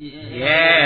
Yeah.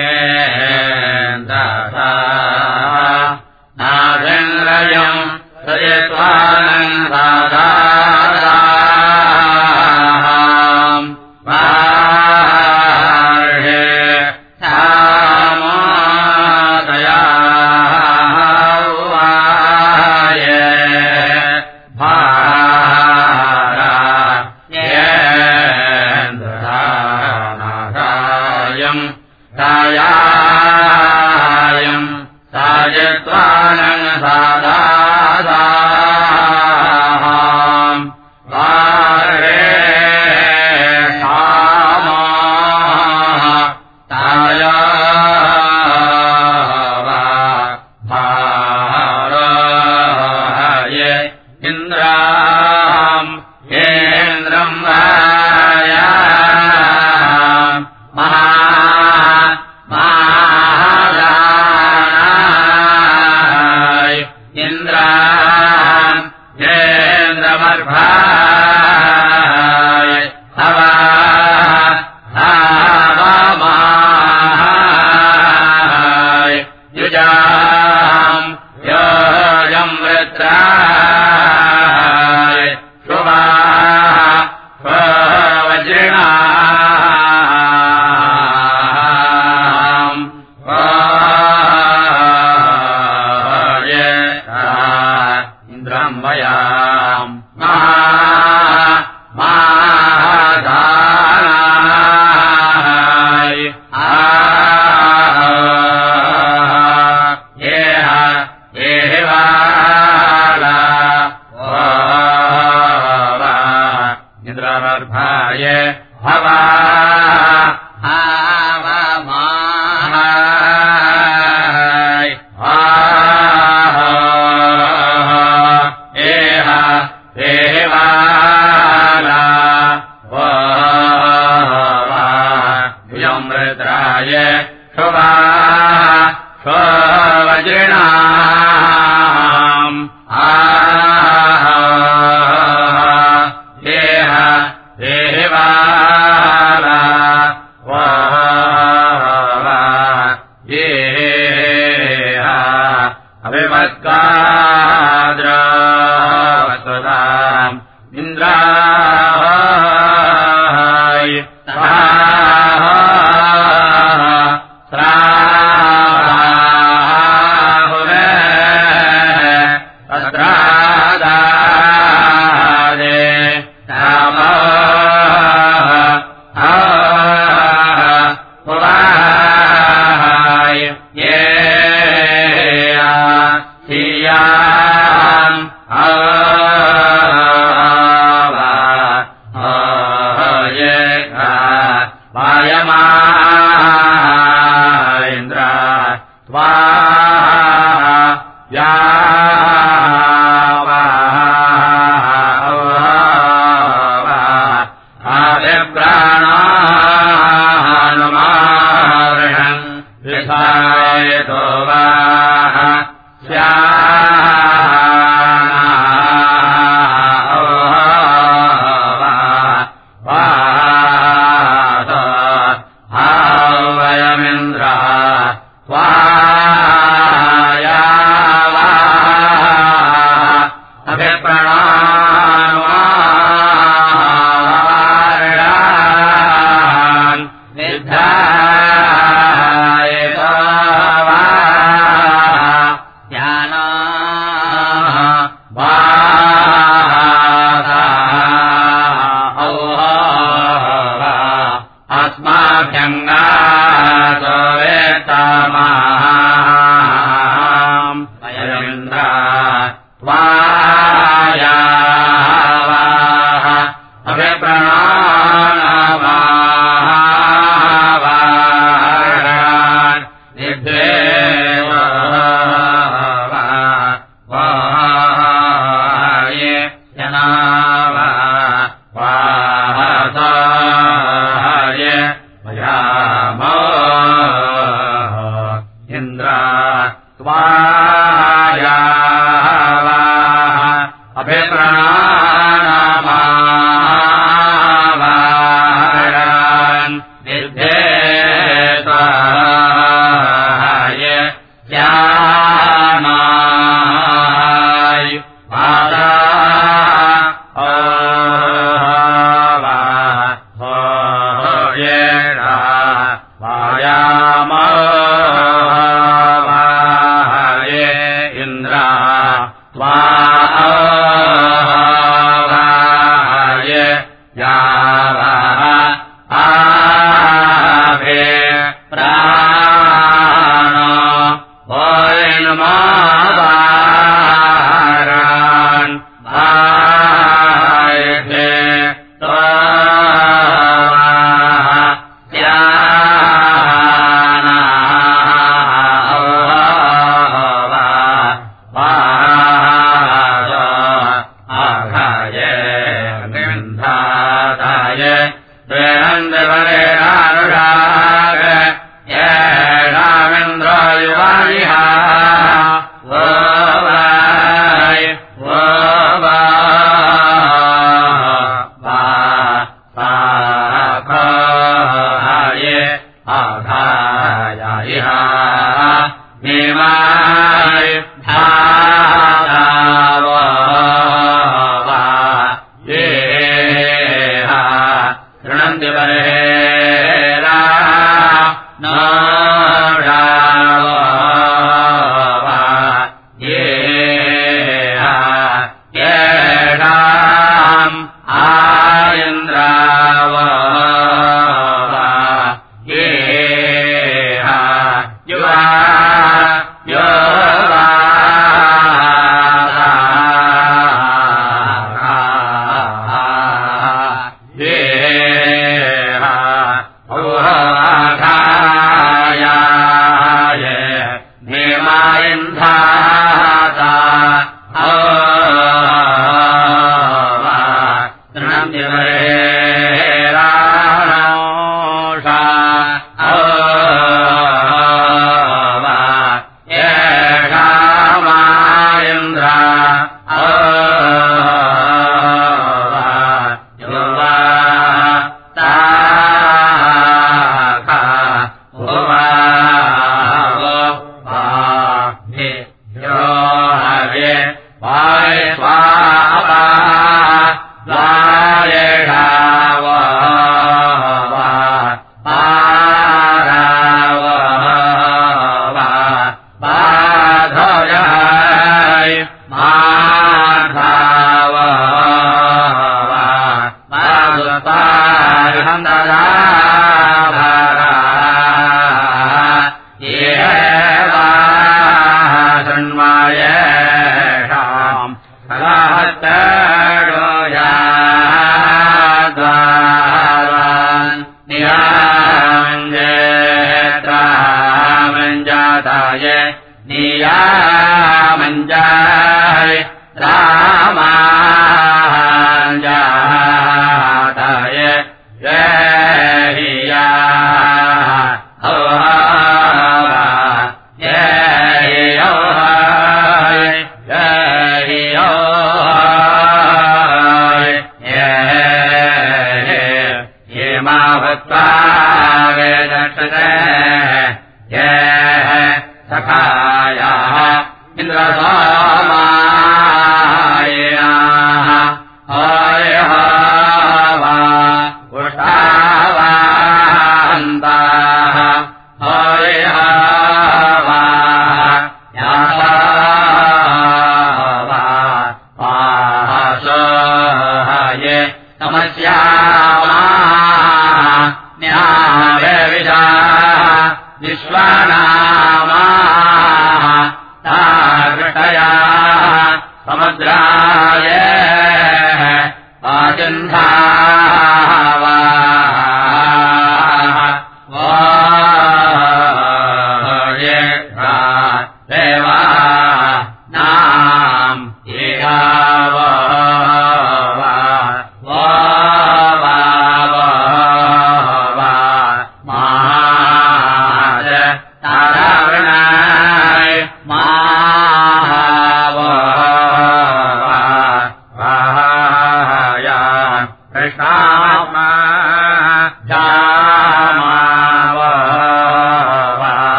मञ्जाय रामा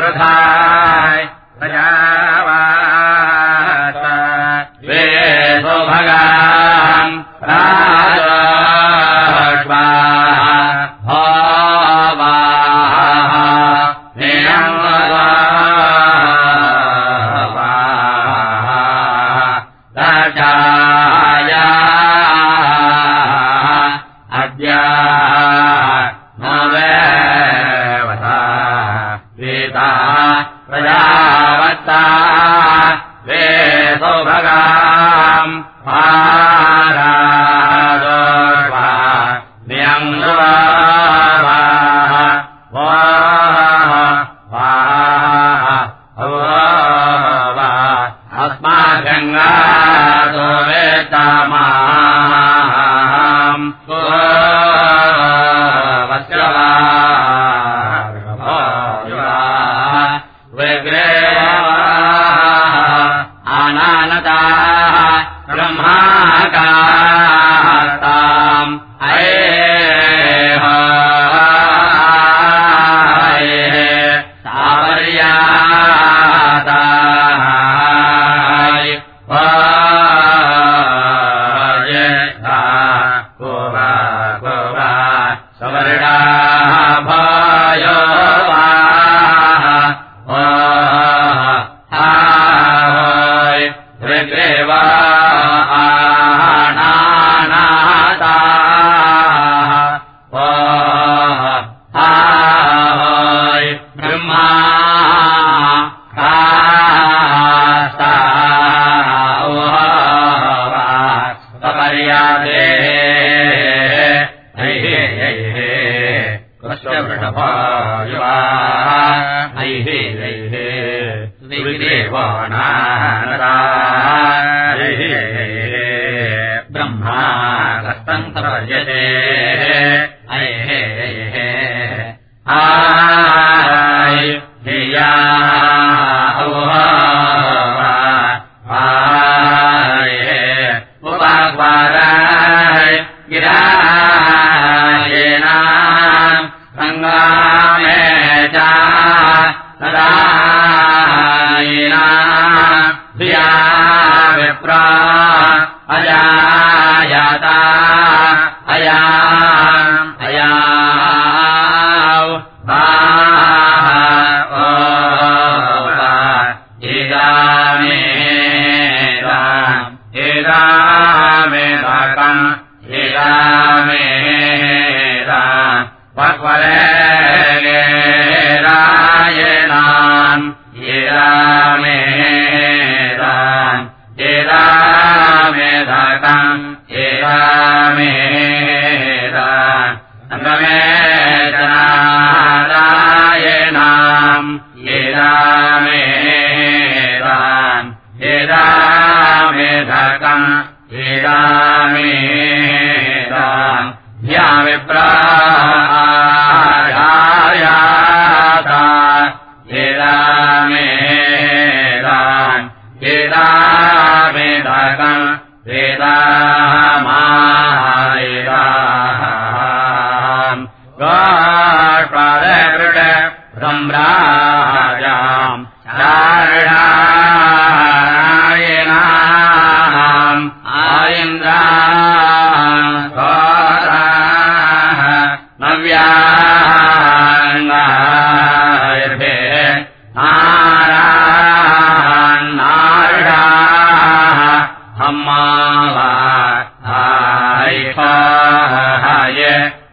धाय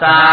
Hasta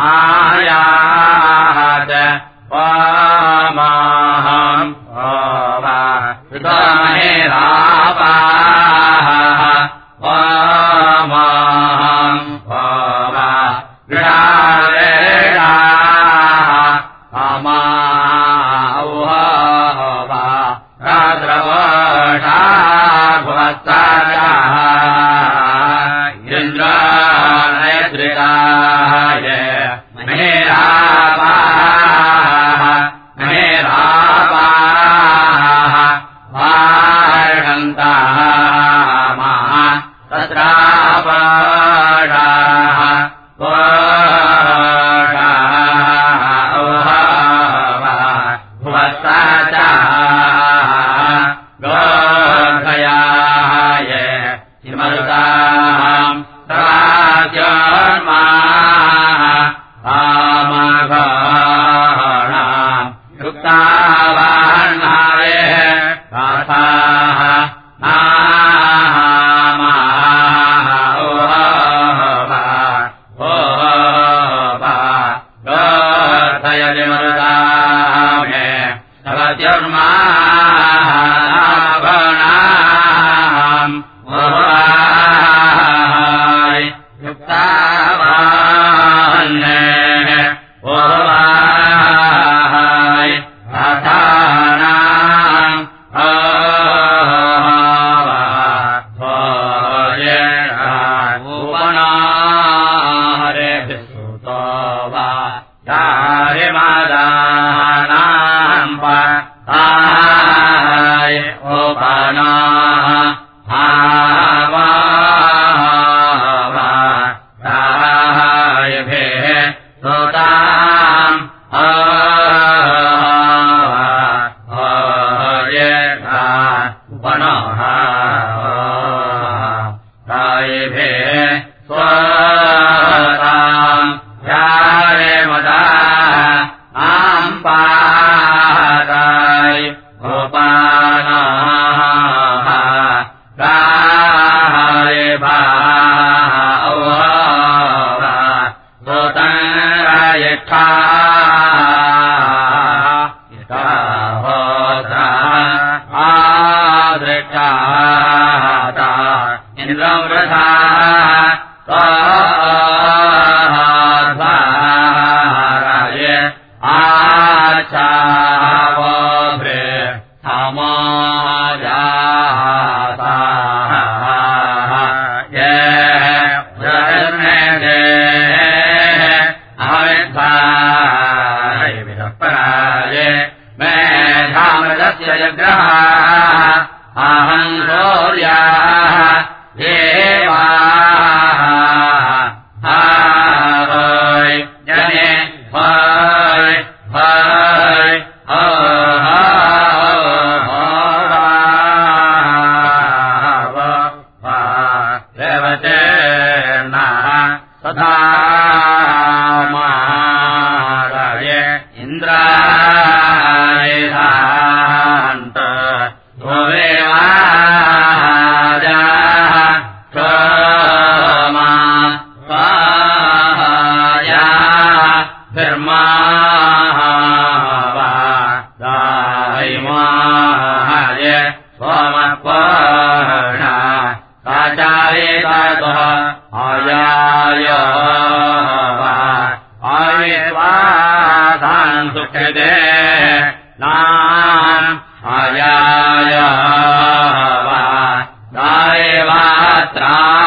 आयाद आ दायवात्रारा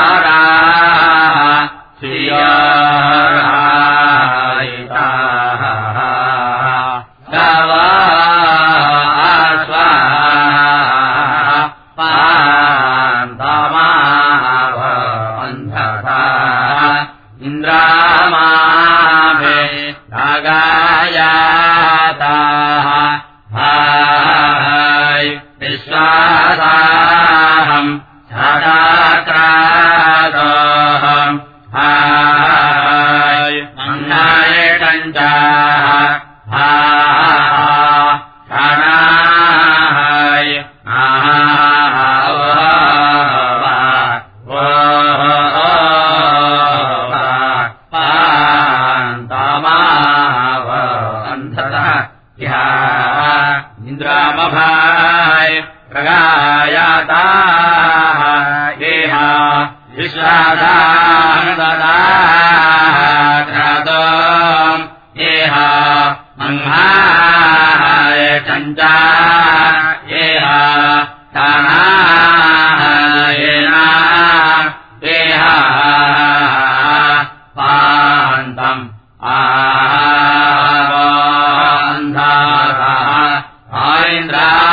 आन्धातः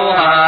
الله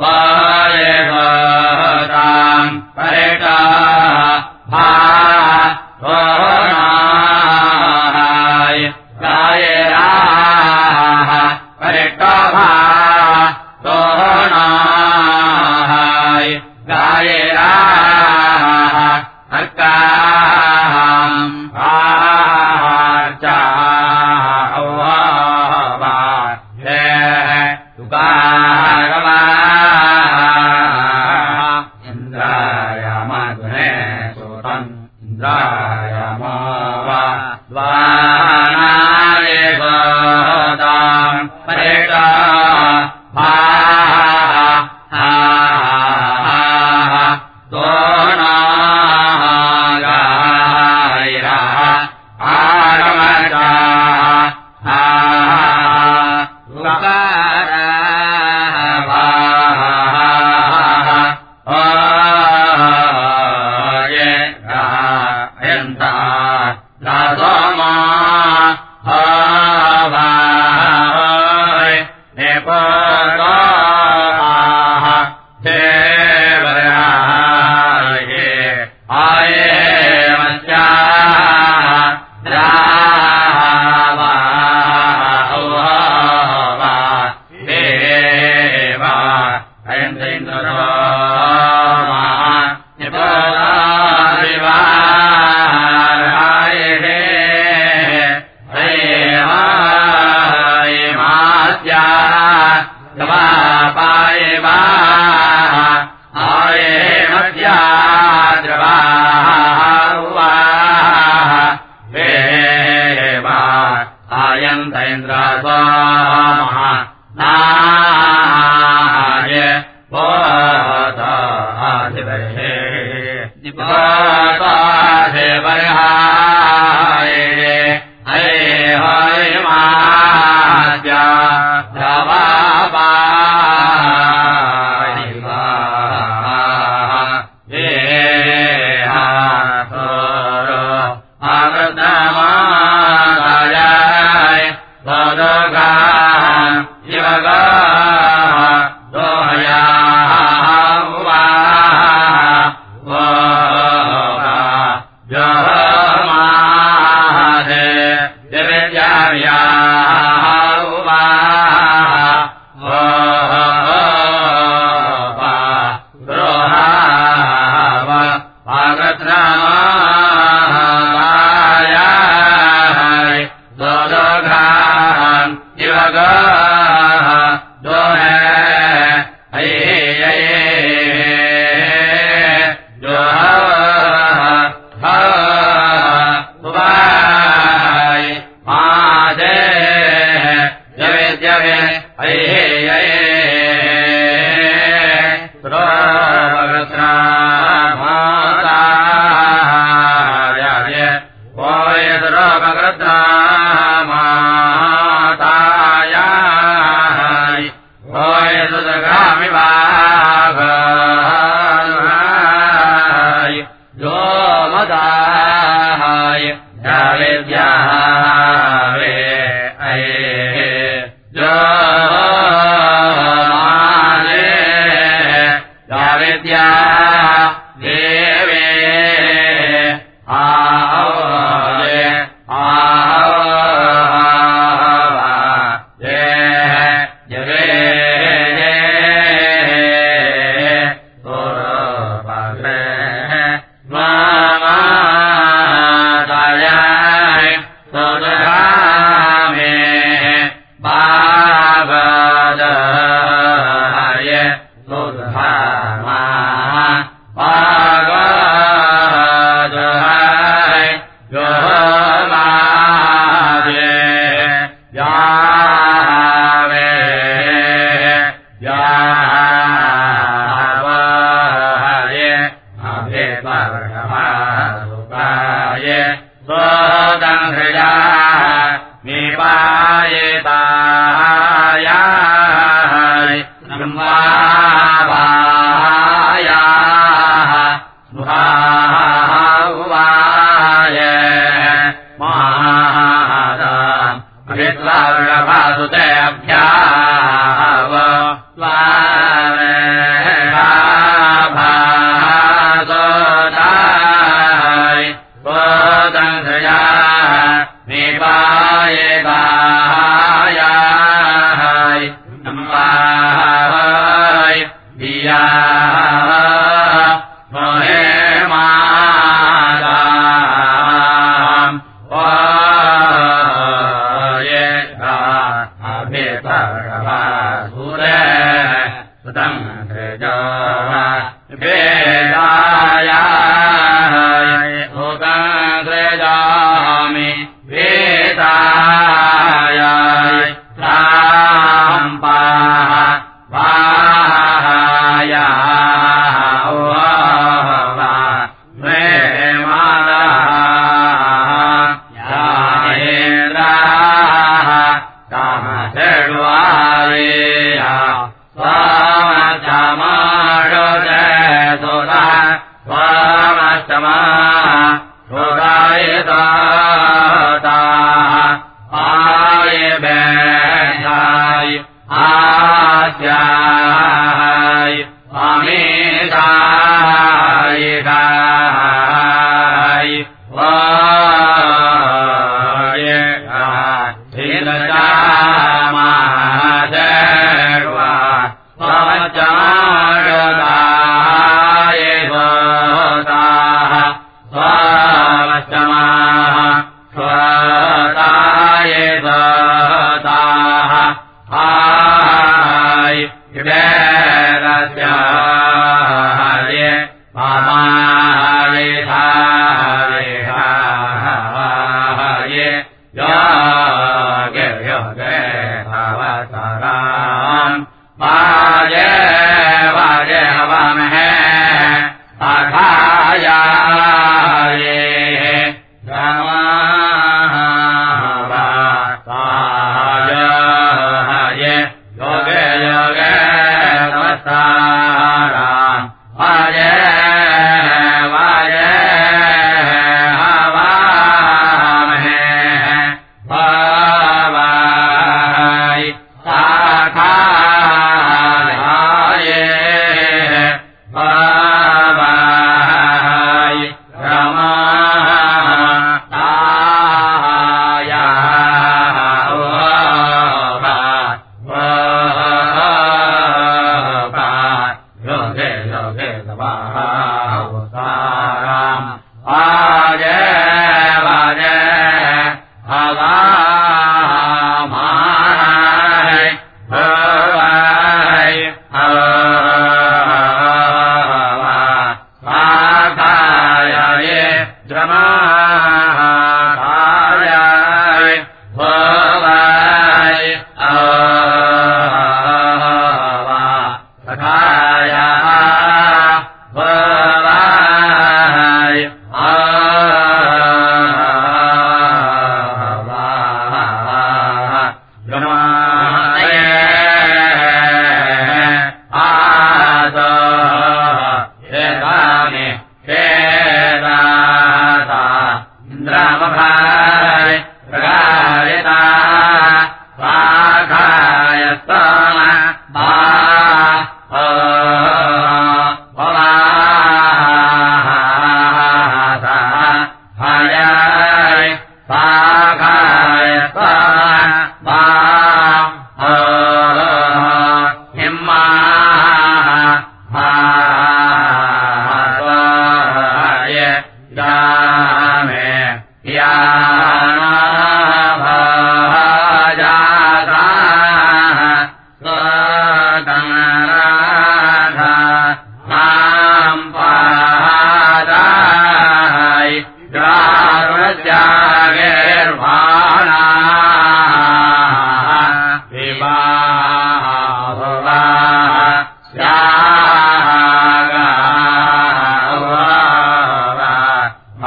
पाये वा I य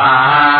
Ah.